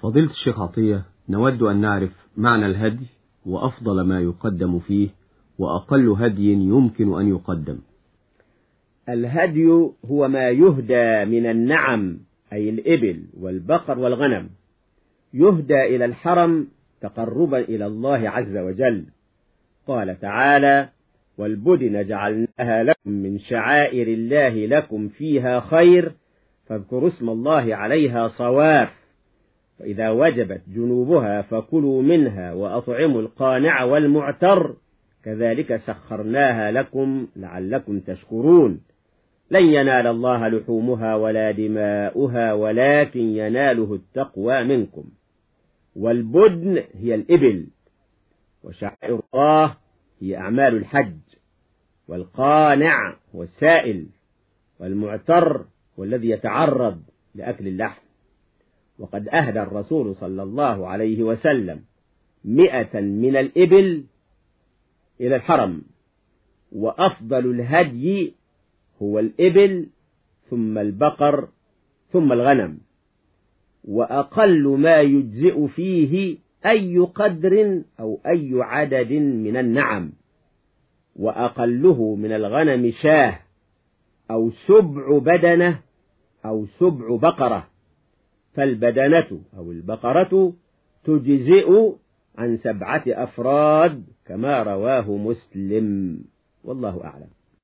فضيلة الشيخ عطية نود أن نعرف معنى الهدي وأفضل ما يقدم فيه وأقل هدي يمكن أن يقدم. الهدي هو ما يهدى من النعم أي الإبل والبقر والغنم. يهدى إلى الحرم تقربا إلى الله عز وجل. قال تعالى والبدن جعلناها لكم من شعائر الله لكم فيها خير فاذكروا اسم الله عليها صواف. فإذا وجبت جنوبها فكلوا منها وأطعموا القانع والمعتر. كذلك سخرناها لكم لعلكم تشكرون. لن ينال الله لحومها ولا دماؤها ولكن يناله التقوى منكم. والبدن هي الإبل وشعائر الله هي أعمال الحج. والقانع هو السائل والمعتر هو الذي يتعرض لأكل اللحم. وقد أهدى الرسول صلى الله عليه وسلم مئة من الإبل إلى الحرم وأفضل الهدي هو الإبل ثم البقر ثم الغنم وأقل ما يجزئ فيه أي قدر أو أي عدد من النعم وأقله من الغنم شاه أو سبع بدنة أو سبع بقرة. فالبدنة أو البقرة تجزئ عن سبعة أفراد كما رواه مسلم. والله أعلم.